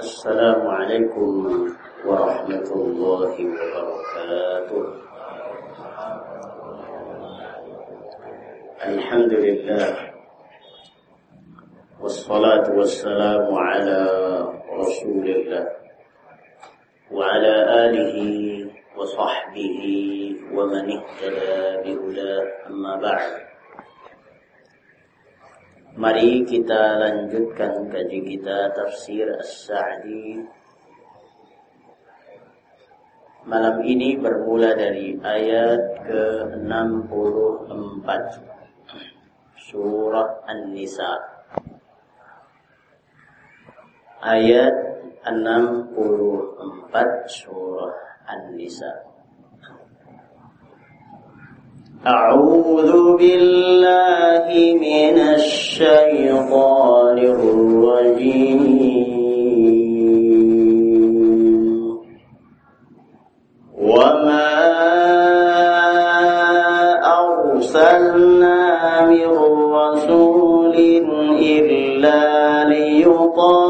السلام عليكم ورحمة الله وبركاته. الحمد لله والصلاة والسلام على رسول الله وعلى آله وصحبه ومن اهتدى بهداه. أما بعد Mari kita lanjutkan kaji kita tafsir As-Sa'di. Malam ini bermula dari ayat ke-64. Surah An-Nisa. Ayat 64 Surah An-Nisa أعوذ بالله من الشيطان الرجيم. وما أرسلنا من رسول إلا ليطاع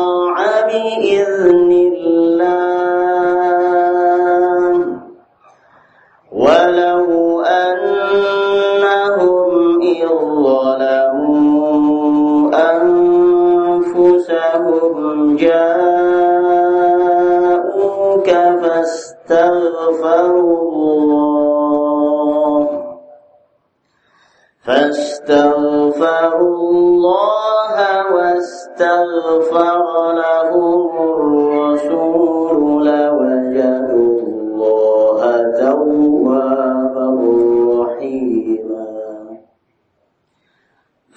ظلموا أنفسهم جاءوك فاستغفروا الله فاستغفروا الله لهم الرسول لوجدوا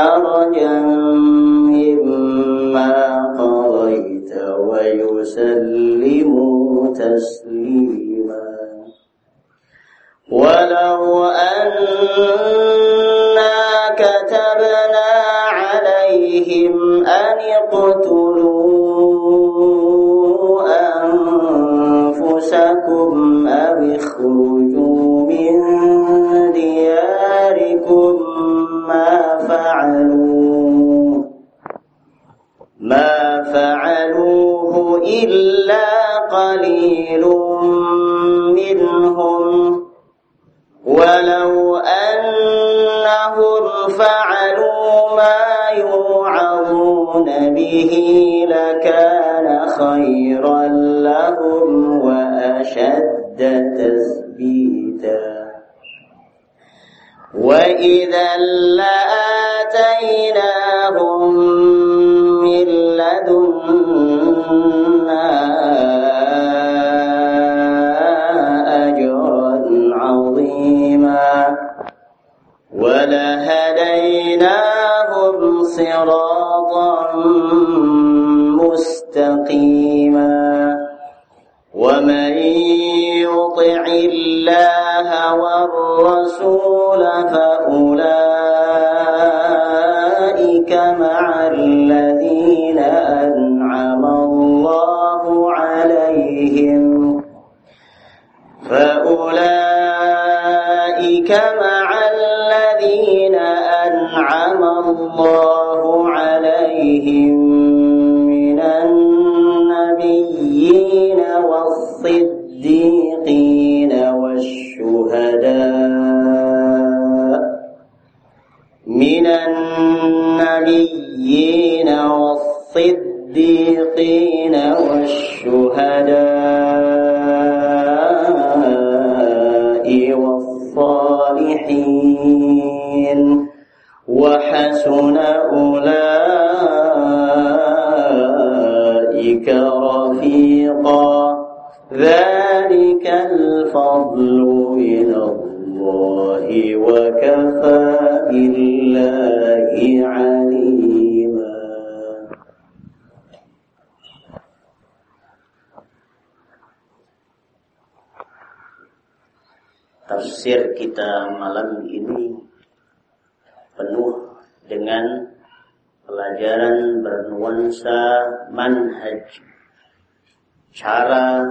حرجا مما قضيت ويسلموا تسليما. ولو أنا كتبنا عليهم به لكان خيرا لهم وأشد تثبيتا وإذا والرسول فأولئك مع الذين أنعم الله عليهم. فأولئك مع الذين أنعم الله عليهم من النبيين والصديقين. والصديقين والشهداء والصالحين وحسن أولئك رفيقا ذلك الفضل من الله وكفى بالله عليما Tafsir kita malam ini penuh dengan pelajaran bernuansa manhaj. Cara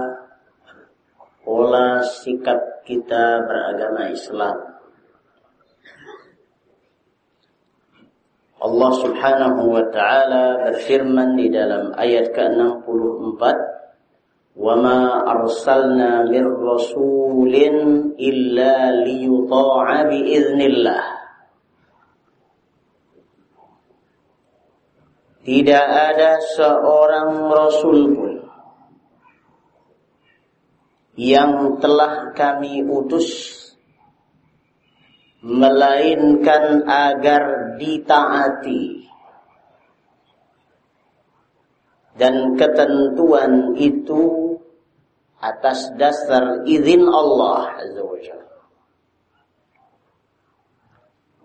pola sikap kita beragama Islam. Allah Subhanahu wa taala berfirman di dalam ayat ke-64 وَمَا أَرْسَلْنَا مِنْ رَسُولٍ إِلَّا لِيُطَاعَ بِإِذْنِ اللَّهِ Tidak ada seorang Rasul pun yang telah kami utus melainkan agar ditaati dan ketentuan itu atas dasar izin Allah Azza wa Jalla.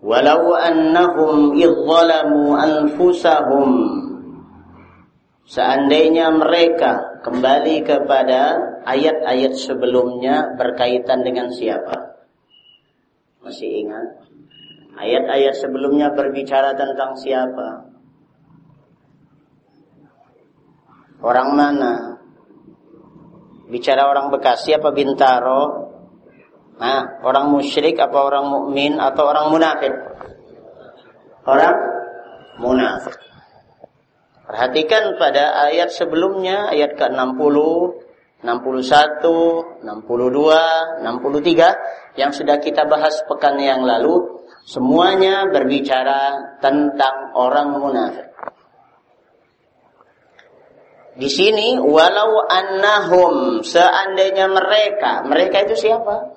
Walau annahum idzalamu anfusahum Seandainya mereka kembali kepada ayat-ayat sebelumnya berkaitan dengan siapa? Masih ingat? Ayat-ayat sebelumnya berbicara tentang siapa? Orang mana? Bicara orang Bekasi apa Bintaro? Nah, orang musyrik apa orang mukmin atau orang munafik? Orang munafik. Perhatikan pada ayat sebelumnya, ayat ke-60, 61, 62, 63 yang sudah kita bahas pekan yang lalu, semuanya berbicara tentang orang munafik. Di sini walau annahum seandainya mereka, mereka itu siapa?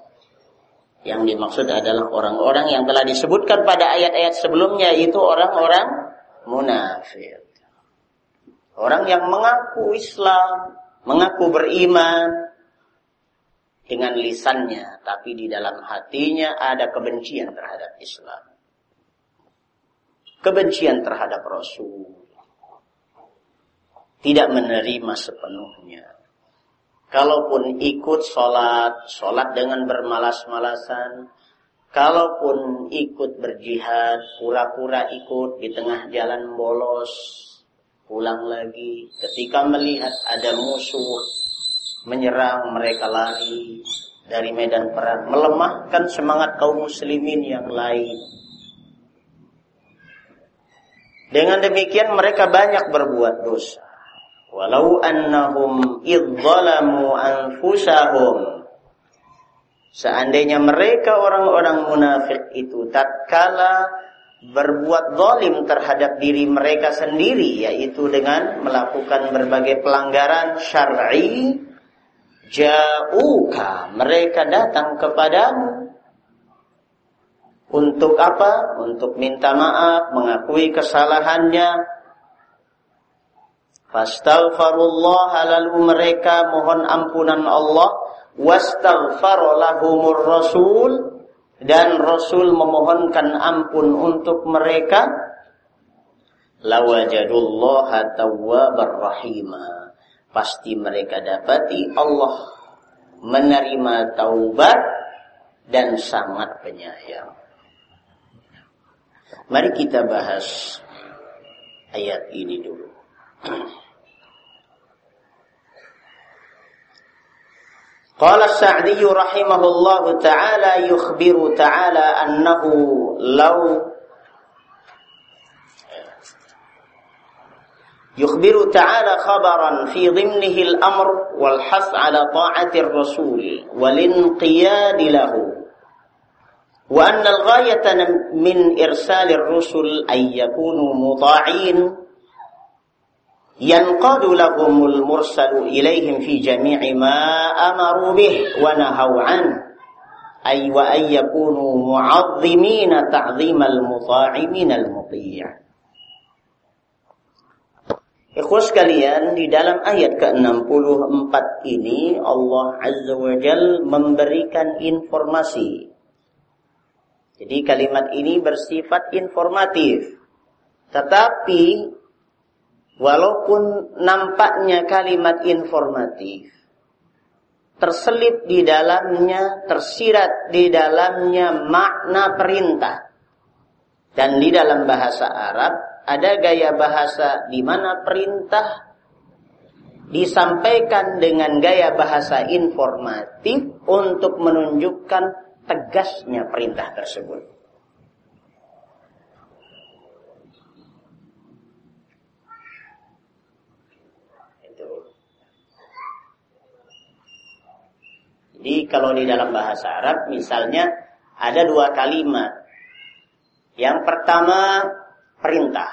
Yang dimaksud adalah orang-orang yang telah disebutkan pada ayat-ayat sebelumnya itu orang-orang munafik. Orang yang mengaku Islam, mengaku beriman dengan lisannya, tapi di dalam hatinya ada kebencian terhadap Islam. Kebencian terhadap Rasul. Tidak menerima sepenuhnya Kalaupun ikut sholat, sholat dengan bermalas-malasan. Kalaupun ikut berjihad, pura-pura ikut di tengah jalan bolos, pulang lagi. Ketika melihat ada musuh menyerang, mereka lari dari medan perang, melemahkan semangat kaum muslimin yang lain. Dengan demikian mereka banyak berbuat dosa. Walau annahum idzalamu anfusahum Seandainya mereka orang-orang munafik itu tatkala berbuat zalim terhadap diri mereka sendiri yaitu dengan melakukan berbagai pelanggaran syar'i jauka mereka datang kepadamu untuk apa? Untuk minta maaf, mengakui kesalahannya, Fastaghfirullah lalu mereka mohon ampunan Allah. Wastaghfar lahumur rasul. Dan rasul memohonkan ampun untuk mereka. Lawajadullaha tawwabar rahima. Pasti mereka dapati Allah menerima taubat dan sangat penyayang. Mari kita bahas ayat ini dulu قال السعدي رحمه الله تعالى يخبر تعالى أنه لو يخبر تعالى خبرا في ضمنه الأمر والحث على طاعة الرسول والانقياد له وأن الغاية من إرسال الرسل أن يكونوا مطاعين yanqadu lahumul mursalu ilaihim fi jami'i ma amaru bih wa an ay wa ay yakunu mu'azzimina ta'zimal muta'imin al muti' Ikhwas kalian di dalam ayat ke-64 ini Allah Azza wa Jal memberikan informasi. Jadi kalimat ini bersifat informatif. Tetapi walaupun nampaknya kalimat informatif, terselip di dalamnya, tersirat di dalamnya makna perintah. Dan di dalam bahasa Arab ada gaya bahasa di mana perintah disampaikan dengan gaya bahasa informatif untuk menunjukkan tegasnya perintah tersebut. Jadi kalau di dalam bahasa Arab misalnya ada dua kalimat. Yang pertama perintah.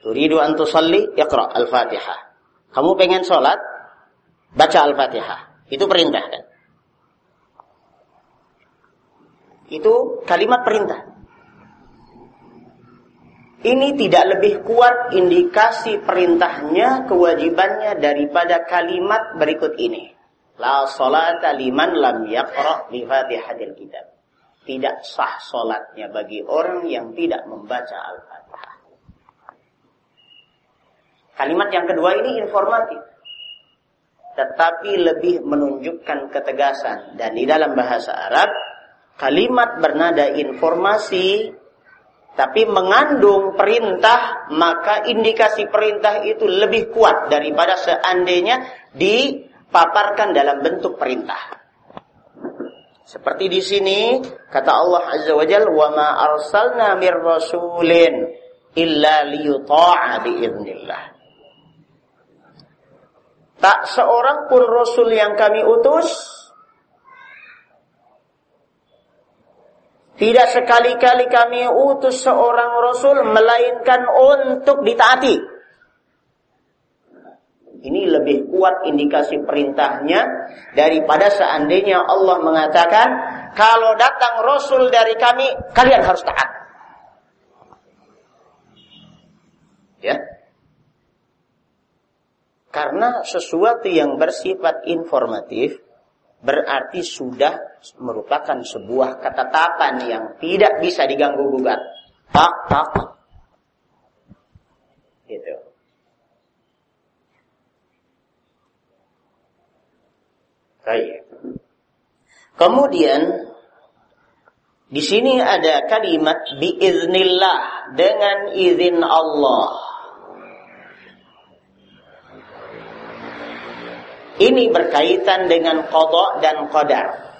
Turidu an tusalli iqra al-Fatihah. Kamu pengen sholat, baca al-Fatihah. Itu perintah kan? Itu kalimat perintah. Ini tidak lebih kuat indikasi perintahnya, kewajibannya daripada kalimat berikut ini. La salata liman lam yaqra bi Fatihahil kitab. Tidak sah solatnya bagi orang yang tidak membaca Al-Fatihah. Kalimat yang kedua ini informatif. Tetapi lebih menunjukkan ketegasan. Dan di dalam bahasa Arab, kalimat bernada informasi tapi mengandung perintah, maka indikasi perintah itu lebih kuat daripada seandainya dipaparkan dalam bentuk perintah. Seperti di sini kata Allah Azza wa Jalla, "Wa ma arsalna mir rasulin illa liyuta'a biiznillah." Tak seorang pun rasul yang kami utus Tidak sekali-kali kami utus seorang rasul melainkan untuk ditaati. Ini lebih kuat indikasi perintahnya daripada seandainya Allah mengatakan kalau datang rasul dari kami kalian harus taat. Ya. Karena sesuatu yang bersifat informatif berarti sudah merupakan sebuah ketetapan yang tidak bisa diganggu gugat. Tak, tak. Gitu. Baik. Kemudian di sini ada kalimat biiznillah dengan izin Allah. Ini berkaitan dengan kodok dan qadar.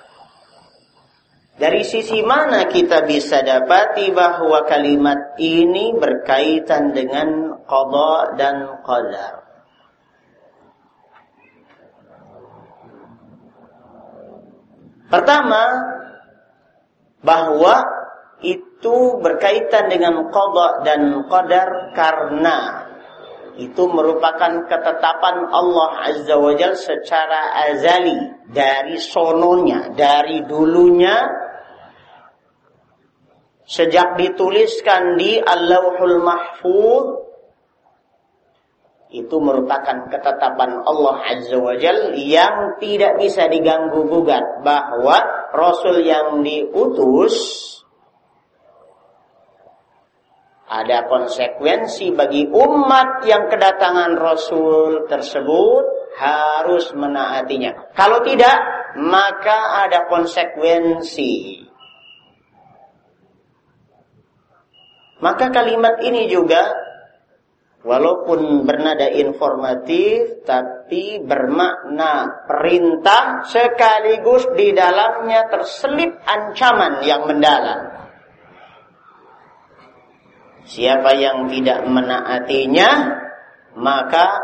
Dari sisi mana kita bisa dapati bahwa kalimat ini berkaitan dengan kodok dan qadar? Pertama, bahwa itu berkaitan dengan kodok dan qadar karena itu merupakan ketetapan Allah Azza wa Jal secara azali. Dari sononya, dari dulunya. Sejak dituliskan di Allahul Mahfuz itu merupakan ketetapan Allah Azza wa Jal yang tidak bisa diganggu gugat bahwa Rasul yang diutus ada konsekuensi bagi umat yang kedatangan Rasul tersebut harus menaatinya. Kalau tidak, maka ada konsekuensi. Maka kalimat ini juga walaupun bernada informatif tapi bermakna perintah sekaligus di dalamnya terselip ancaman yang mendalam. Siapa yang tidak menaatinya maka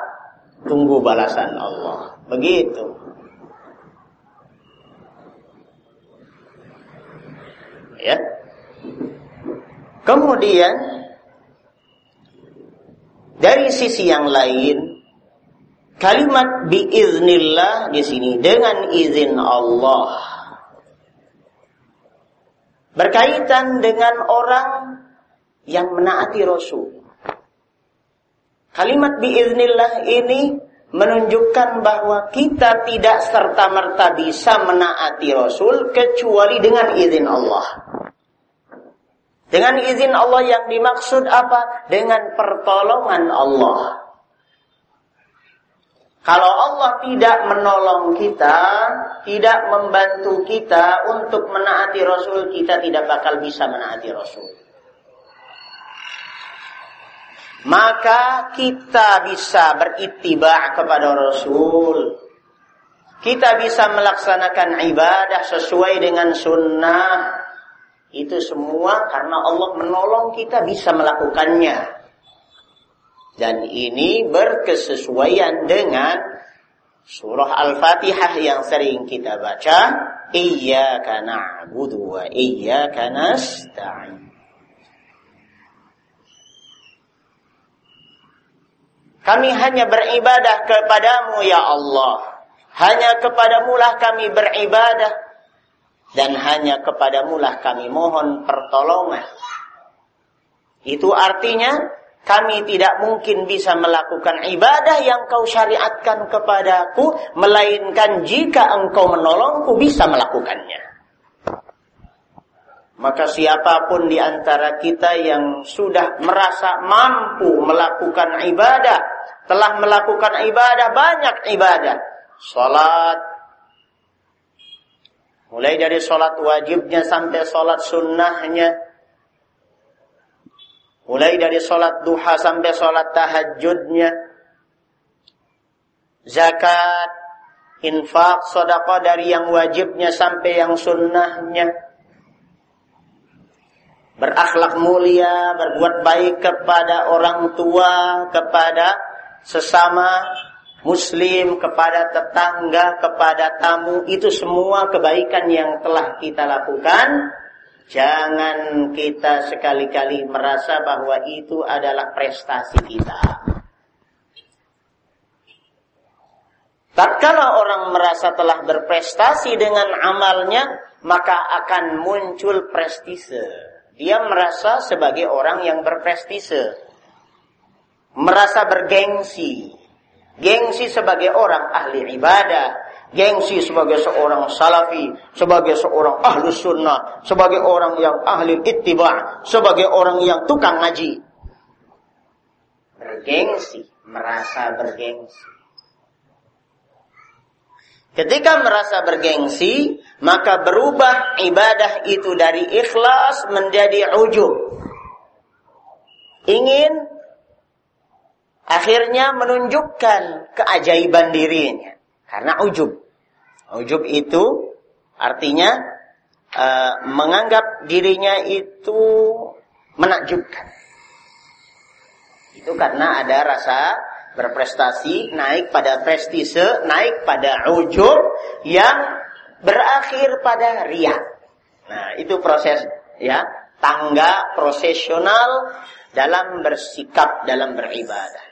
tunggu balasan Allah. Begitu. Ya. Kemudian dari sisi yang lain kalimat biiznillah di sini dengan izin Allah berkaitan dengan orang yang menaati Rasul. Kalimat biiznillah ini menunjukkan bahwa kita tidak serta-merta bisa menaati Rasul kecuali dengan izin Allah. Dengan izin Allah yang dimaksud apa? Dengan pertolongan Allah. Kalau Allah tidak menolong kita, tidak membantu kita untuk menaati Rasul, kita tidak bakal bisa menaati Rasul. Maka kita bisa berittiba kepada Rasul. Kita bisa melaksanakan ibadah sesuai dengan sunnah. Itu semua karena Allah menolong kita bisa melakukannya. Dan ini berkesesuaian dengan surah Al-Fatihah yang sering kita baca. Iyaka na'budu wa iyaka nasta'in. Kami hanya beribadah kepadamu ya Allah. Hanya kepadamu lah kami beribadah. Dan hanya kepadamu lah kami mohon pertolongan. Itu artinya kami tidak mungkin bisa melakukan ibadah yang kau syariatkan kepadaku. Melainkan jika engkau menolongku bisa melakukannya. Maka siapa pun di antara kita yang sudah merasa mampu melakukan ibadah, telah melakukan ibadah banyak ibadah, salat. Mulai dari salat wajibnya sampai salat sunnahnya, mulai dari salat duha sampai salat tahajudnya, zakat, infak, sedekah dari yang wajibnya sampai yang sunnahnya berakhlak mulia, berbuat baik kepada orang tua, kepada sesama muslim, kepada tetangga, kepada tamu, itu semua kebaikan yang telah kita lakukan. Jangan kita sekali-kali merasa bahwa itu adalah prestasi kita. Tatkala orang merasa telah berprestasi dengan amalnya, maka akan muncul prestise dia merasa sebagai orang yang berprestise. Merasa bergengsi. Gengsi sebagai orang ahli ibadah. Gengsi sebagai seorang salafi. Sebagai seorang ahlu sunnah. Sebagai orang yang ahli ittiba. Sebagai orang yang tukang ngaji. Bergengsi. Merasa bergengsi. Ketika merasa bergengsi, maka berubah ibadah itu dari ikhlas menjadi ujub. Ingin akhirnya menunjukkan keajaiban dirinya. Karena ujub. Ujub itu artinya uh, menganggap dirinya itu menakjubkan. Itu karena ada rasa berprestasi, naik pada prestise, naik pada ujub yang berakhir pada ria. Nah, itu proses ya, tangga prosesional dalam bersikap dalam beribadah.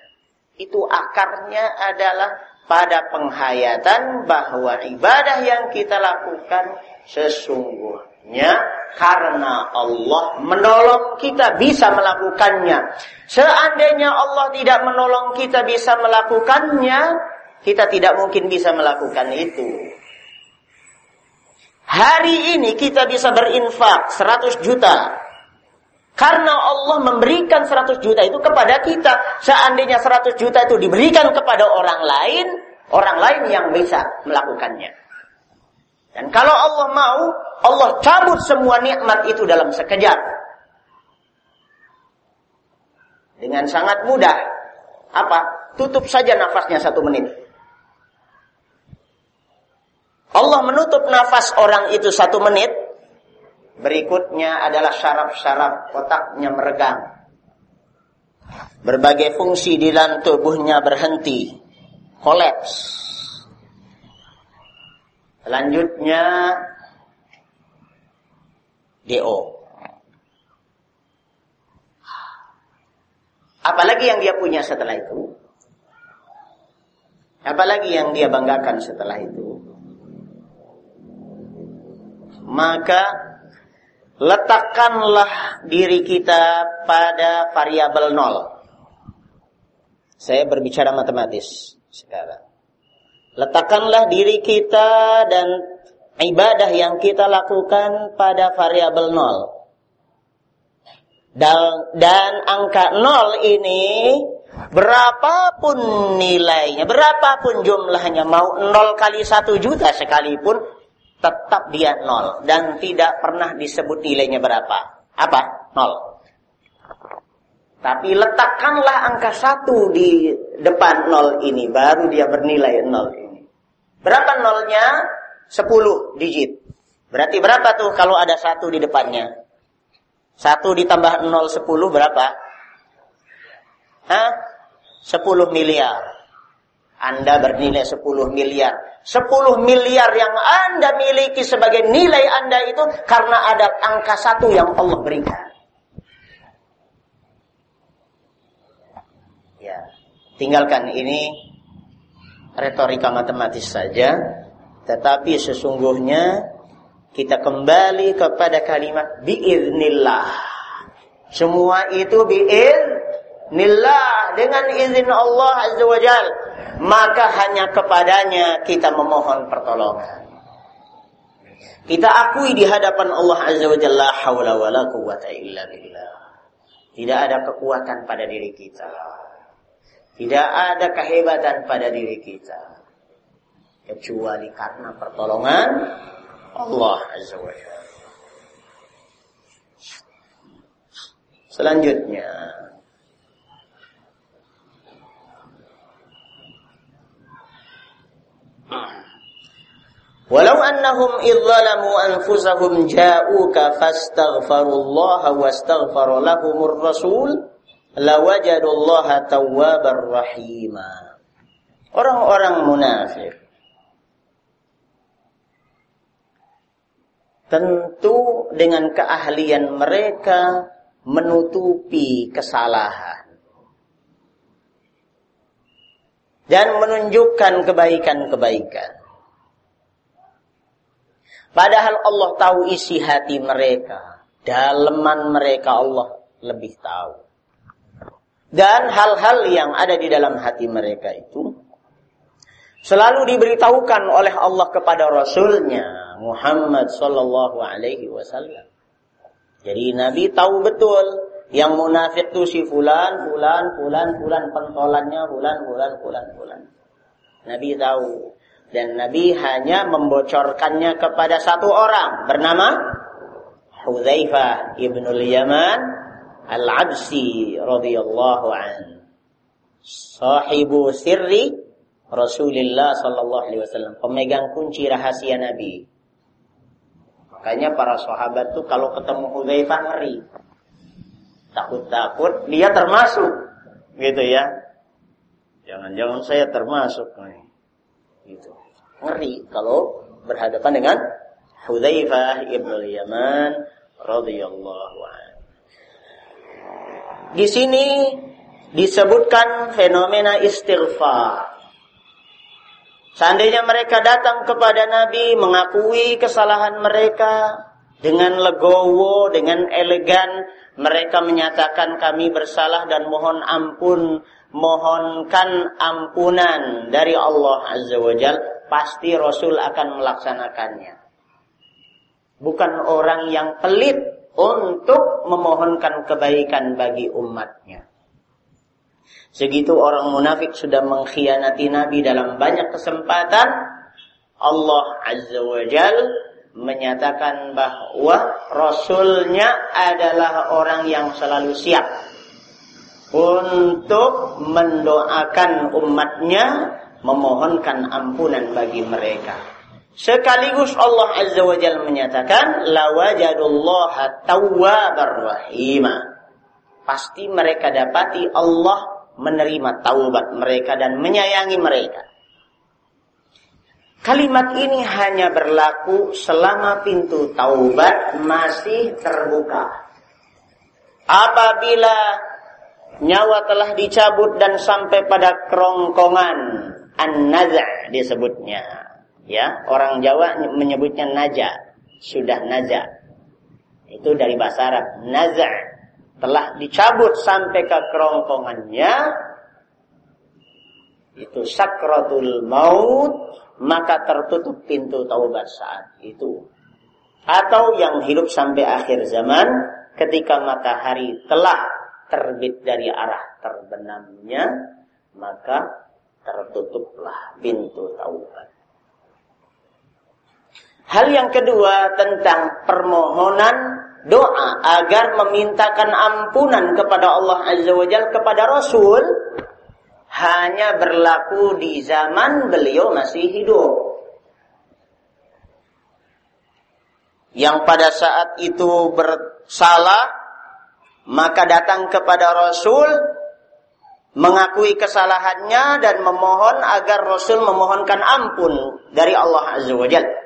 Itu akarnya adalah pada penghayatan bahwa ibadah yang kita lakukan sesungguhnya karena Allah menolong kita bisa melakukannya. Seandainya Allah tidak menolong kita bisa melakukannya, kita tidak mungkin bisa melakukan itu. Hari ini kita bisa berinfak 100 juta. Karena Allah memberikan 100 juta itu kepada kita. Seandainya 100 juta itu diberikan kepada orang lain, orang lain yang bisa melakukannya. Dan kalau Allah mau, Allah cabut semua nikmat itu dalam sekejap. Dengan sangat mudah. Apa? Tutup saja nafasnya satu menit. Allah menutup nafas orang itu satu menit. Berikutnya adalah syaraf-syaraf otaknya meregang. Berbagai fungsi di dalam tubuhnya berhenti. Kolaps Selanjutnya DO. Apalagi yang dia punya setelah itu? Apalagi yang dia banggakan setelah itu? Maka letakkanlah diri kita pada variabel nol. Saya berbicara matematis sekarang. Letakkanlah diri kita dan ibadah yang kita lakukan pada variabel nol. Dan, dan angka nol ini berapapun nilainya, berapapun jumlahnya, mau nol kali satu juta sekalipun, tetap dia nol dan tidak pernah disebut nilainya berapa. Apa? Nol. Tapi letakkanlah angka satu di depan nol ini, baru dia bernilai nol ini. Berapa nolnya? Sepuluh digit. Berarti berapa tuh kalau ada satu di depannya? Satu ditambah nol sepuluh berapa? Hah? Sepuluh miliar. Anda bernilai sepuluh miliar. 10 miliar yang Anda miliki sebagai nilai Anda itu karena ada angka satu yang Allah berikan. Ya, tinggalkan ini retorika matematis saja, tetapi sesungguhnya kita kembali kepada kalimat biiznillah. Semua itu biiznillah dengan izin Allah Azza wa Jalla maka hanya kepadanya kita memohon pertolongan. Kita akui di hadapan Allah Azza wa Jalla haula wala quwata illa billah. Tidak ada kekuatan pada diri kita. Tidak ada kehebatan pada diri kita. Kecuali karena pertolongan Allah Azza wa. Selanjutnya Walau annahum idzalamu anfusahum ja'uka fastaghfarullaha wastaghfara lahumur rasul lawajadullaha tawwabar rahima. Orang-orang munafik tentu dengan keahlian mereka menutupi kesalahan dan menunjukkan kebaikan-kebaikan. Padahal Allah tahu isi hati mereka. Daleman mereka Allah lebih tahu. Dan hal-hal yang ada di dalam hati mereka itu selalu diberitahukan oleh Allah kepada Rasulnya Muhammad Sallallahu Alaihi Wasallam. Jadi Nabi tahu betul yang munafik itu si fulan, fulan, fulan, fulan, pentolannya fulan, fulan, fulan, fulan. Nabi tahu dan Nabi hanya membocorkannya kepada satu orang bernama Hudzaifah ibnul Yaman Al-Absi radhiyallahu an. Sahibu sirri Rasulullah sallallahu alaihi wasallam, pemegang kunci rahasia Nabi. Makanya para sahabat tuh kalau ketemu Hudzaifah ngeri. Takut-takut dia termasuk gitu ya. Jangan-jangan saya termasuk nih. Gitu ngeri kalau berhadapan dengan Hudzaifah ibnu Yaman radhiyallahu anhu. Di sini disebutkan fenomena istighfar. Seandainya mereka datang kepada Nabi mengakui kesalahan mereka dengan legowo, dengan elegan, mereka menyatakan kami bersalah dan mohon ampun, mohonkan ampunan dari Allah Azza wa Jalla pasti Rasul akan melaksanakannya. Bukan orang yang pelit untuk memohonkan kebaikan bagi umatnya. Segitu orang munafik sudah mengkhianati Nabi dalam banyak kesempatan, Allah Azza wa Jal menyatakan bahwa Rasulnya adalah orang yang selalu siap untuk mendoakan umatnya memohonkan ampunan bagi mereka. Sekaligus Allah Azza wa Jalla menyatakan lawajadullaha tawwabar rahima. Pasti mereka dapati Allah menerima taubat mereka dan menyayangi mereka. Kalimat ini hanya berlaku selama pintu taubat masih terbuka. Apabila nyawa telah dicabut dan sampai pada kerongkongan An-naza' disebutnya. Ya, orang Jawa menyebutnya naja, sudah naja. Itu dari bahasa Arab. Naza' telah dicabut sampai ke kerongkongannya. Itu sakratul maut. Maka tertutup pintu taubat saat itu. Atau yang hidup sampai akhir zaman. Ketika matahari telah terbit dari arah terbenamnya. Maka tertutuplah pintu taubat. Hal yang kedua tentang permohonan doa agar memintakan ampunan kepada Allah Azza wa Jalla kepada Rasul hanya berlaku di zaman beliau masih hidup. Yang pada saat itu bersalah maka datang kepada Rasul mengakui kesalahannya dan memohon agar Rasul memohonkan ampun dari Allah Azza wa Jalla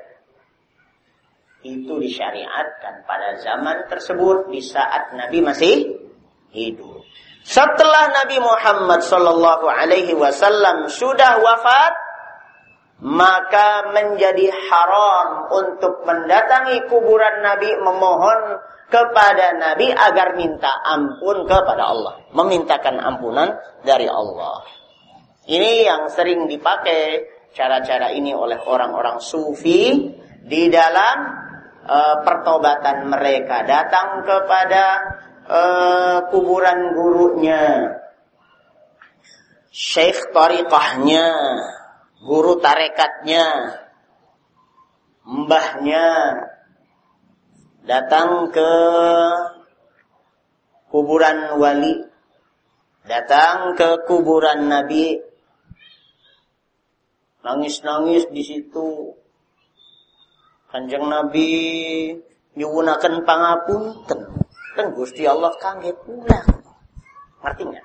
itu disyariatkan pada zaman tersebut di saat Nabi masih hidup. Setelah Nabi Muhammad Sallallahu Alaihi Wasallam sudah wafat, maka menjadi haram untuk mendatangi kuburan Nabi memohon kepada Nabi agar minta ampun kepada Allah, memintakan ampunan dari Allah. Ini yang sering dipakai cara-cara ini oleh orang-orang sufi di dalam uh, pertobatan mereka, datang kepada uh, kuburan gurunya, syekh tariqahnya, guru tarekatnya, mbahnya, datang ke kuburan wali, datang ke kuburan nabi, nangis-nangis di situ, Kanjeng Nabi nyuwunaken pangapunten. Kan Gusti Allah kaget pula. Artinya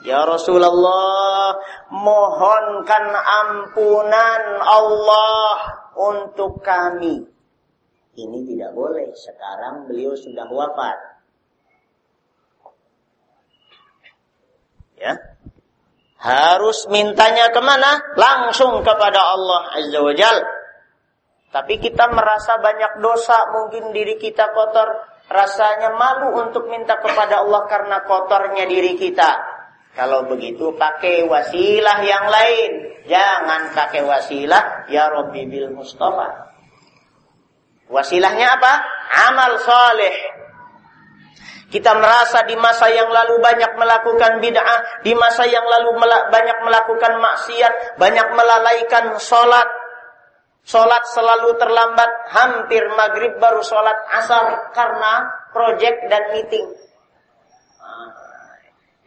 Ya Rasulullah, mohonkan ampunan Allah untuk kami. Ini tidak boleh. Sekarang beliau sudah wafat. Ya. Harus mintanya ke mana? Langsung kepada Allah Azza wa Jal. Tapi kita merasa banyak dosa, mungkin diri kita kotor. Rasanya malu untuk minta kepada Allah karena kotornya diri kita. Kalau begitu pakai wasilah yang lain. Jangan pakai wasilah ya Rabbi bil Mustafa. Wasilahnya apa? Amal soleh. Kita merasa di masa yang lalu banyak melakukan bid'ah, di masa yang lalu banyak melakukan maksiat, banyak melalaikan sholat. Sholat selalu terlambat, hampir maghrib baru sholat asar karena project dan meeting. Ah,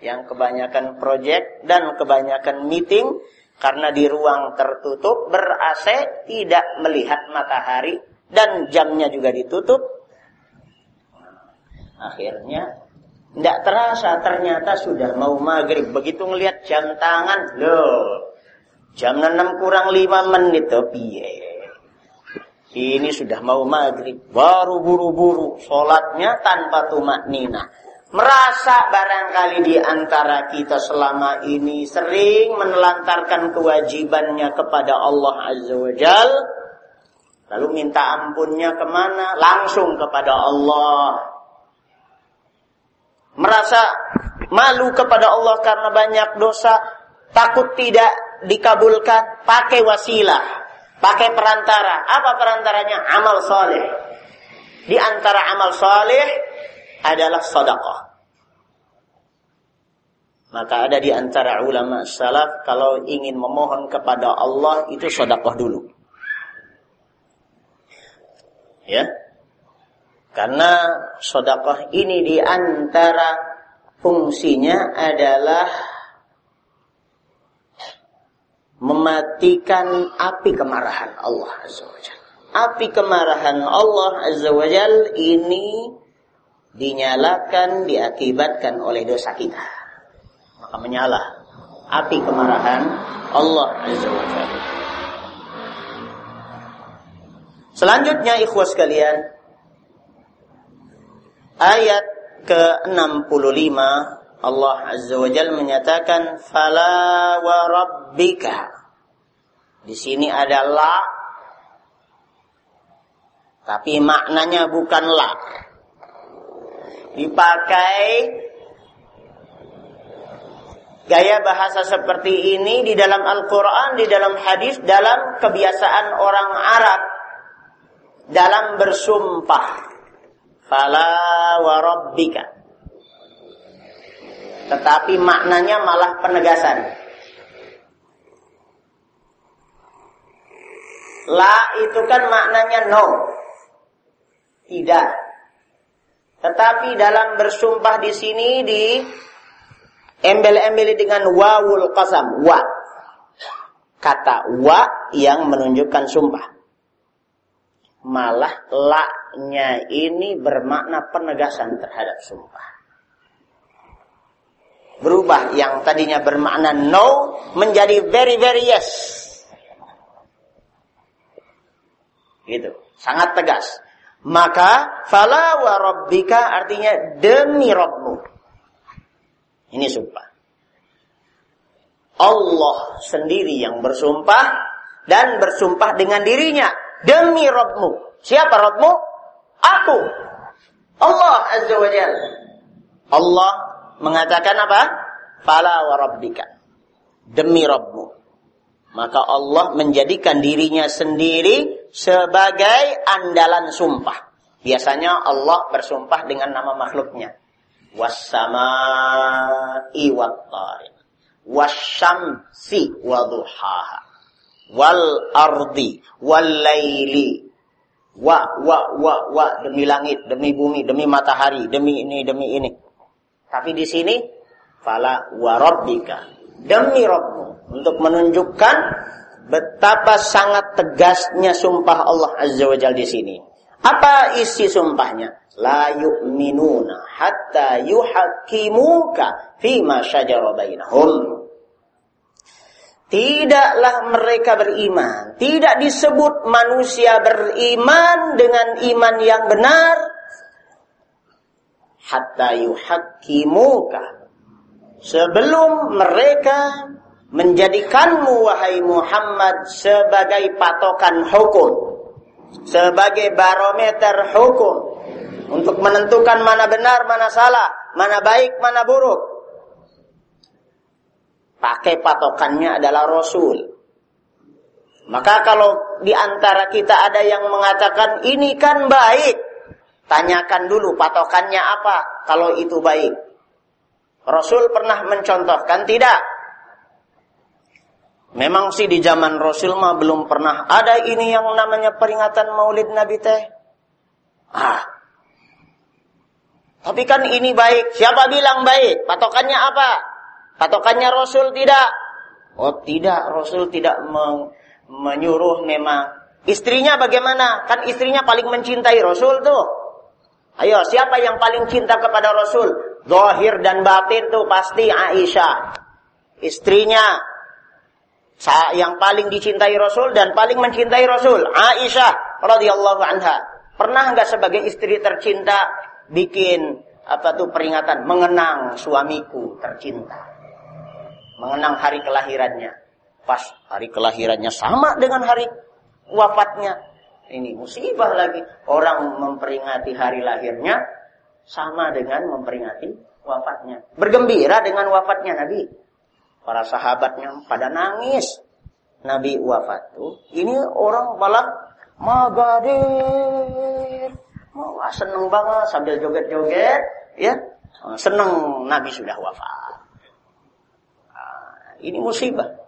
yang kebanyakan project dan kebanyakan meeting karena di ruang tertutup ber AC tidak melihat matahari dan jamnya juga ditutup Akhirnya tidak terasa ternyata sudah mau maghrib. Begitu ngelihat jam tangan, loh, jam 6 kurang 5 menit, oh piye. Ini sudah mau maghrib, baru buru-buru, sholatnya tanpa tumak nina. Merasa barangkali di antara kita selama ini sering menelantarkan kewajibannya kepada Allah Azza wa Jal. Lalu minta ampunnya ke mana? Langsung kepada Allah merasa malu kepada Allah karena banyak dosa, takut tidak dikabulkan, pakai wasilah, pakai perantara. Apa perantaranya? Amal soleh. Di antara amal soleh adalah sedekah. Maka ada di antara ulama salaf kalau ingin memohon kepada Allah itu sedekah dulu. Ya, karena sodakoh ini di antara fungsinya adalah mematikan api kemarahan Allah Azza wa Api kemarahan Allah Azza wa ini dinyalakan diakibatkan oleh dosa kita. Maka menyala api kemarahan Allah Azza wa Selanjutnya ikhwas kalian, ayat ke-65 Allah Azza wa Jalla menyatakan fala wa rabbika. Di sini adalah Tapi maknanya bukan la. Dipakai gaya bahasa seperti ini di dalam Al-Quran, di dalam hadis, dalam kebiasaan orang Arab dalam bersumpah. Fala wa rabbika. Tetapi maknanya malah penegasan. La itu kan maknanya no. Tidak. Tetapi dalam bersumpah di sini di embel-embeli dengan wawul qasam, wa. Kata wa yang menunjukkan sumpah. Malah la-nya ini bermakna penegasan terhadap sumpah. Berubah yang tadinya bermakna no menjadi very very yes. Gitu, sangat tegas. Maka fala wa rabbika artinya demi Rabbmu. Ini sumpah. Allah sendiri yang bersumpah dan bersumpah dengan dirinya demi Rabbmu. Siapa Rabbmu? Aku. Allah Azza wa Jal. Allah mengatakan apa? Fala wa rabbika. Demi Rabbmu. Maka Allah menjadikan dirinya sendiri sebagai andalan sumpah. Biasanya Allah bersumpah dengan nama makhluknya wassama'i wattariq wasyamsi waduhaha wal ardi wal laili wa wa wa wa demi langit demi bumi demi matahari demi ini demi ini tapi di sini fala wa demi Rabbmu untuk menunjukkan betapa sangat tegasnya sumpah Allah Azza wa Jalla di sini apa isi sumpahnya? La yu'minuna hatta yuhakimuka fima syajara bainahum. Tidaklah mereka beriman. Tidak disebut manusia beriman dengan iman yang benar. Hatta yuhakimuka. Sebelum mereka menjadikanmu wahai Muhammad sebagai patokan hukum sebagai barometer hukum untuk menentukan mana benar, mana salah, mana baik, mana buruk. Pakai patokannya adalah Rasul. Maka kalau di antara kita ada yang mengatakan ini kan baik, tanyakan dulu patokannya apa kalau itu baik. Rasul pernah mencontohkan tidak? Memang sih di zaman Rasul mah belum pernah ada ini yang namanya peringatan Maulid Nabi teh. Ah. Tapi kan ini baik. Siapa bilang baik? Patokannya apa? Patokannya Rasul tidak. Oh tidak, Rasul tidak men menyuruh memang. Istrinya bagaimana? Kan istrinya paling mencintai Rasul tuh. Ayo, siapa yang paling cinta kepada Rasul? Zahir dan batin tuh pasti Aisyah. Istrinya yang paling dicintai Rasul dan paling mencintai Rasul, Aisyah radhiyallahu anha. Pernah nggak sebagai istri tercinta bikin apa tuh peringatan mengenang suamiku tercinta. Mengenang hari kelahirannya. Pas hari kelahirannya sama dengan hari wafatnya. Ini musibah lagi. Orang memperingati hari lahirnya sama dengan memperingati wafatnya. Bergembira dengan wafatnya Nabi. Para sahabatnya pada nangis. Nabi wafat tuh. Ini orang malah magadir. Wah, seneng banget sambil joget-joget. Ya, seneng Nabi sudah wafat. Ini musibah.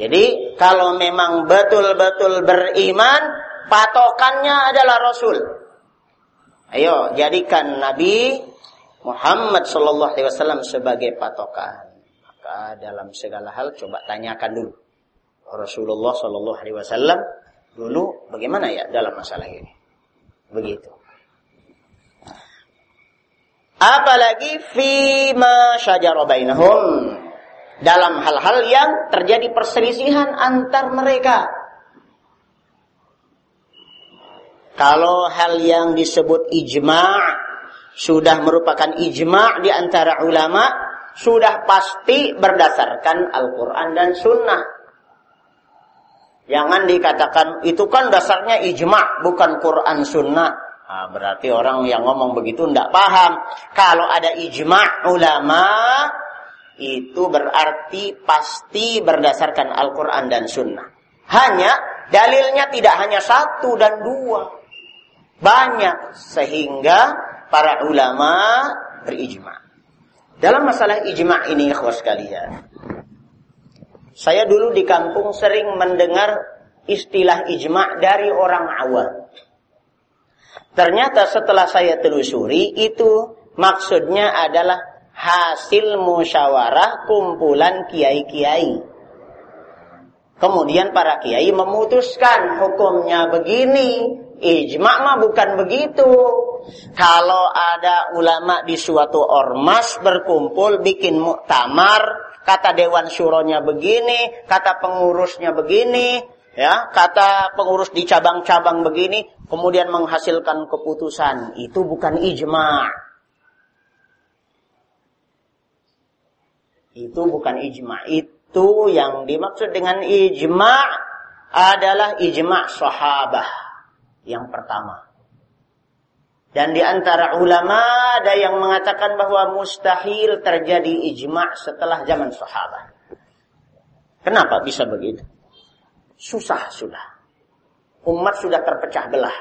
Jadi kalau memang betul-betul beriman, patokannya adalah Rasul. Ayo jadikan Nabi Muhammad Sallallahu Alaihi Wasallam sebagai patokan. Maka dalam segala hal coba tanyakan dulu. Rasulullah Shallallahu Alaihi Wasallam dulu bagaimana ya dalam masalah ini. Begitu. Apalagi fima syajara bainahum dalam hal-hal yang terjadi perselisihan antar mereka. Kalau hal yang disebut ijma' sudah merupakan ijma' di antara ulama, sudah pasti berdasarkan Al-Quran dan Sunnah. Jangan dikatakan itu kan dasarnya ijma, bukan Quran Sunnah. Nah, berarti orang yang ngomong begitu tidak paham. Kalau ada ijma ulama, itu berarti pasti berdasarkan Al-Quran dan Sunnah. Hanya dalilnya tidak hanya satu dan dua. Banyak. Sehingga para ulama berijma. Dalam masalah ijma ini, ikhwas sekalian. Saya dulu di kampung sering mendengar istilah ijma dari orang awam. Ternyata setelah saya telusuri itu maksudnya adalah hasil musyawarah kumpulan kiai-kiai. Kemudian para kiai memutuskan hukumnya begini. Ijma mah bukan begitu. Kalau ada ulama di suatu ormas berkumpul bikin muktamar, kata dewan syuronya begini, kata pengurusnya begini, ya, kata pengurus di cabang-cabang begini, kemudian menghasilkan keputusan, itu bukan ijma. Itu bukan ijma. Itu yang dimaksud dengan ijma adalah ijma sahabah yang pertama. Dan di antara ulama ada yang mengatakan bahwa mustahil terjadi ijma setelah zaman sahabat. Kenapa bisa begitu? Susah sudah. Umat sudah terpecah belah.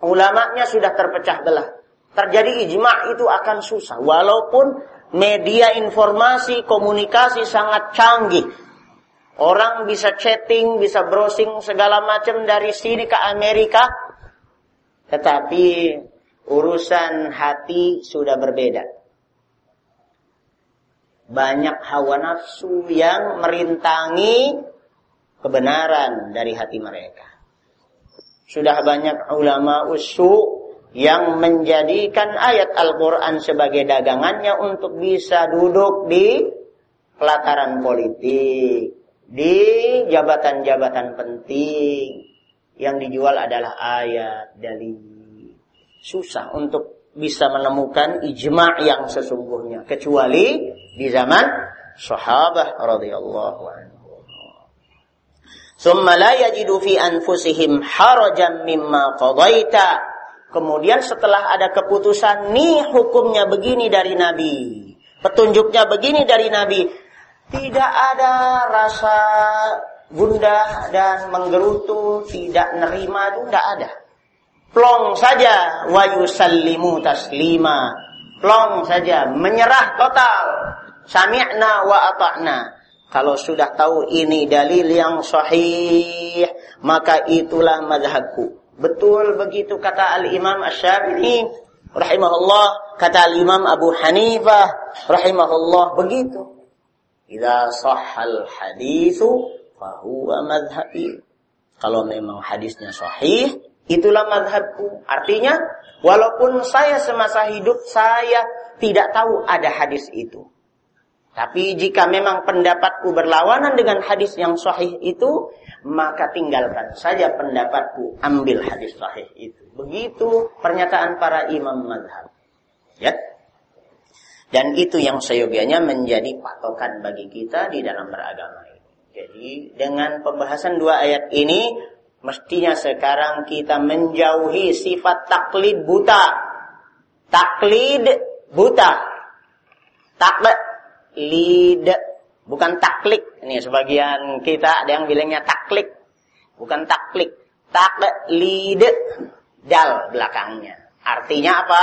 Ulamanya sudah terpecah belah. Terjadi ijma itu akan susah. Walaupun media informasi, komunikasi sangat canggih. Orang bisa chatting, bisa browsing segala macam dari sini ke Amerika. Tetapi urusan hati sudah berbeda. Banyak hawa nafsu yang merintangi kebenaran dari hati mereka. Sudah banyak ulama usu yang menjadikan ayat Al-Quran sebagai dagangannya untuk bisa duduk di pelataran politik, di jabatan-jabatan penting. Yang dijual adalah ayat dari susah untuk bisa menemukan ijma' yang sesungguhnya kecuali di zaman sahabat radhiyallahu anhu. Summa la yajidu fi anfusihim harajan mimma qadaita Kemudian setelah ada keputusan, nih hukumnya begini dari Nabi. Petunjuknya begini dari Nabi. Tidak ada rasa gundah dan menggerutu, tidak nerima itu tidak ada. Plong saja wa yusallimu taslima. Plong saja, menyerah total. Sami'na wa ata'na. Kalau sudah tahu ini dalil yang sahih, maka itulah madhabku. Betul begitu kata Al-Imam Asy-Syafi'i rahimahullah, kata Al-Imam Abu Hanifah rahimahullah begitu. Idza sahhal haditsu fahuwa madhhabi. Kalau memang hadisnya sahih, itulah madhabku. Artinya, walaupun saya semasa hidup saya tidak tahu ada hadis itu. Tapi jika memang pendapatku berlawanan dengan hadis yang sahih itu, maka tinggalkan saja pendapatku, ambil hadis sahih itu. Begitu pernyataan para imam madhab. Ya. Dan itu yang seyogianya menjadi patokan bagi kita di dalam beragama ini. Jadi dengan pembahasan dua ayat ini, mestinya sekarang kita menjauhi sifat taklid buta. Taklid buta. Taklid Bukan taklik. Ini sebagian kita ada yang bilangnya taklik. Bukan taklik. Taklid. Dal belakangnya. Artinya apa?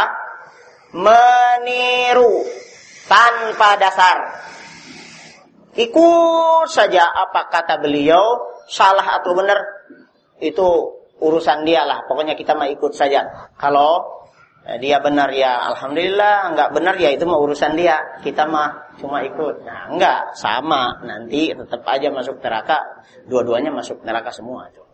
Meniru. Tanpa dasar. Ikut saja apa kata beliau. Salah atau benar. Itu urusan dia lah. Pokoknya kita mau ikut saja. Kalau dia benar ya. Alhamdulillah enggak benar ya. Itu mah urusan dia. Kita mah cuma ikut. Nah enggak sama. Nanti tetap aja masuk neraka. Dua-duanya masuk neraka semua tuh.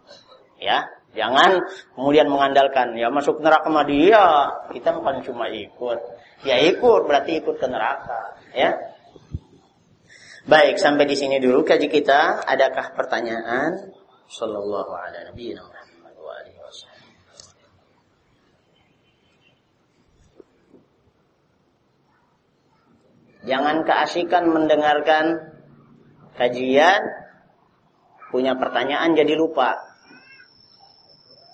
Ya. Jangan kemudian mengandalkan ya masuk neraka mah dia. Kita bukan cuma ikut. Ya ikut. Berarti ikut ke neraka. Ya. Baik sampai di sini dulu kaji kita. Adakah pertanyaan? Sallallahu alaihi wasallam Jangan keasikan mendengarkan kajian punya pertanyaan jadi lupa.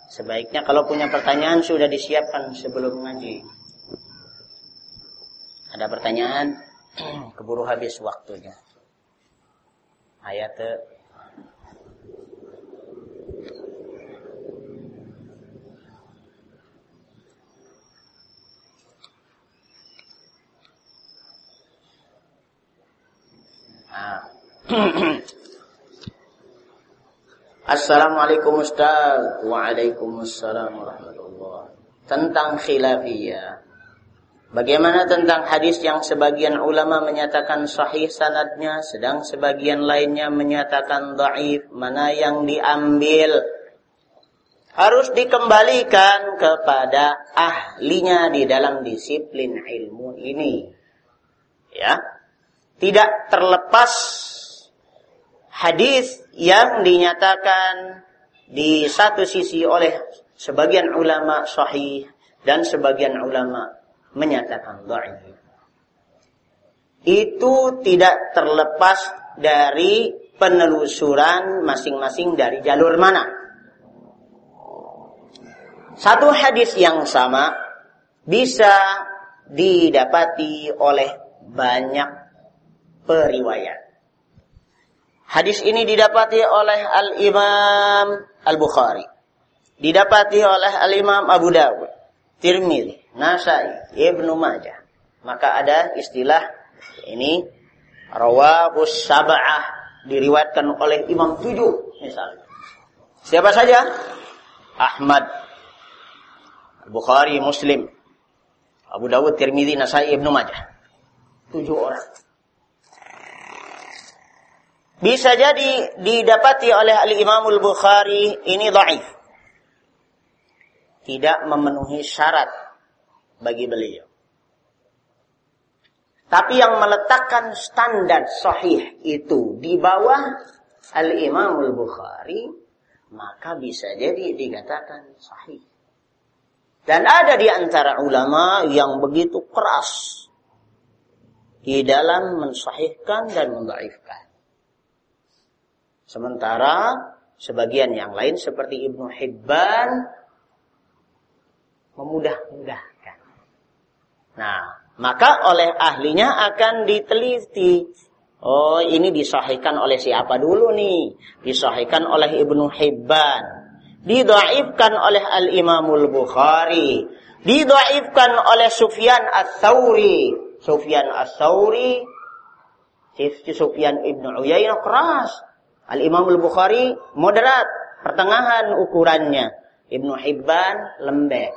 Sebaiknya kalau punya pertanyaan sudah disiapkan sebelum ngaji. Ada pertanyaan? Keburu habis waktunya. Ayat Assalamualaikum Ustaz. Waalaikumsalam warahmatullah. Tentang khilafiyah. Bagaimana tentang hadis yang sebagian ulama menyatakan sahih sanadnya, sedang sebagian lainnya menyatakan dhaif, mana yang diambil? Harus dikembalikan kepada ahlinya di dalam disiplin ilmu ini. Ya, tidak terlepas hadis yang dinyatakan di satu sisi oleh sebagian ulama sahih dan sebagian ulama menyatakan dhaif. Itu tidak terlepas dari penelusuran masing-masing dari jalur mana. Satu hadis yang sama bisa didapati oleh banyak periwayat. Hadis ini didapati oleh Al-Imam Al-Bukhari. Didapati oleh Al-Imam Abu Dawud. Tirmidzi, Nasai, Ibnu Majah. Maka ada istilah ini rawahus sab'ah diriwayatkan oleh Imam tujuh misalnya. Siapa saja? Ahmad, Bukhari, Muslim, Abu Dawud, Tirmidzi, Nasai, Ibnu Majah. Tujuh orang. Bisa jadi didapati oleh Al-Imamul Bukhari ini dhaif. Tidak memenuhi syarat bagi beliau. Tapi yang meletakkan standar sahih itu di bawah Al-Imamul Bukhari, maka bisa jadi dikatakan sahih. Dan ada di antara ulama yang begitu keras di dalam mensahihkan dan mendaifkan. Sementara sebagian yang lain seperti Ibnu Hibban memudah-mudahkan. Nah, maka oleh ahlinya akan diteliti. Oh, ini disahihkan oleh siapa dulu nih? Disahihkan oleh Ibnu Hibban. Didaifkan oleh Al-Imamul Bukhari. Didaifkan oleh Sufyan Ats-Tsauri. Sufyan Ats-Tsauri Sufyan Ibnu Uyainah keras Al-Imam Al-Bukhari moderat, pertengahan ukurannya. Ibnu Hibban lembek.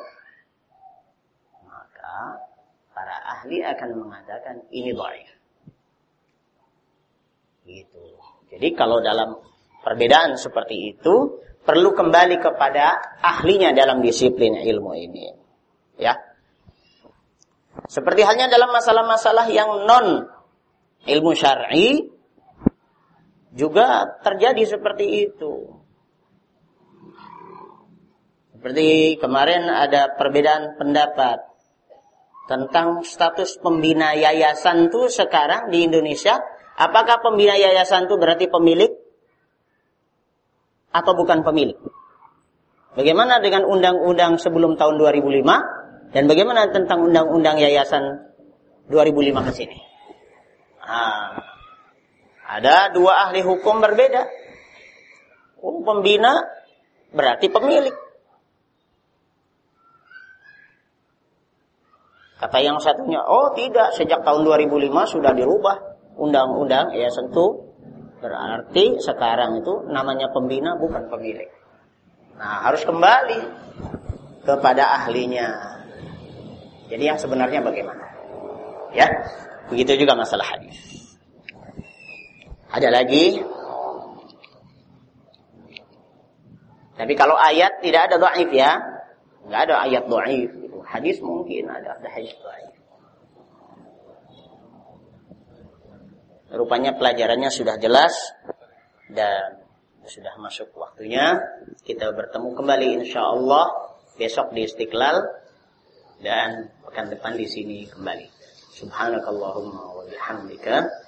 Maka para ahli akan mengatakan ini dhaif. Gitu. Jadi kalau dalam perbedaan seperti itu perlu kembali kepada ahlinya dalam disiplin ilmu ini. Ya. Seperti halnya dalam masalah-masalah yang non ilmu syar'i, juga terjadi seperti itu. Seperti kemarin ada perbedaan pendapat tentang status pembina yayasan itu sekarang di Indonesia. Apakah pembina yayasan itu berarti pemilik atau bukan pemilik? Bagaimana dengan undang-undang sebelum tahun 2005 dan bagaimana tentang undang-undang yayasan 2005 ke sini? Nah, ada dua ahli hukum berbeda. Oh, pembina berarti pemilik. Kata yang satunya, oh tidak, sejak tahun 2005 sudah dirubah undang-undang ya tentu berarti sekarang itu namanya pembina bukan pemilik. Nah, harus kembali kepada ahlinya. Jadi yang sebenarnya bagaimana? Ya, begitu juga masalah hadis. Ada lagi? Tapi kalau ayat tidak ada dhaif ya. Enggak ada ayat dhaif gitu. Hadis mungkin ada ada hadis dhaif. Rupanya pelajarannya sudah jelas dan sudah masuk waktunya kita bertemu kembali insya Allah besok di Istiqlal dan pekan depan di sini kembali. Subhanakallahumma wa bihamdika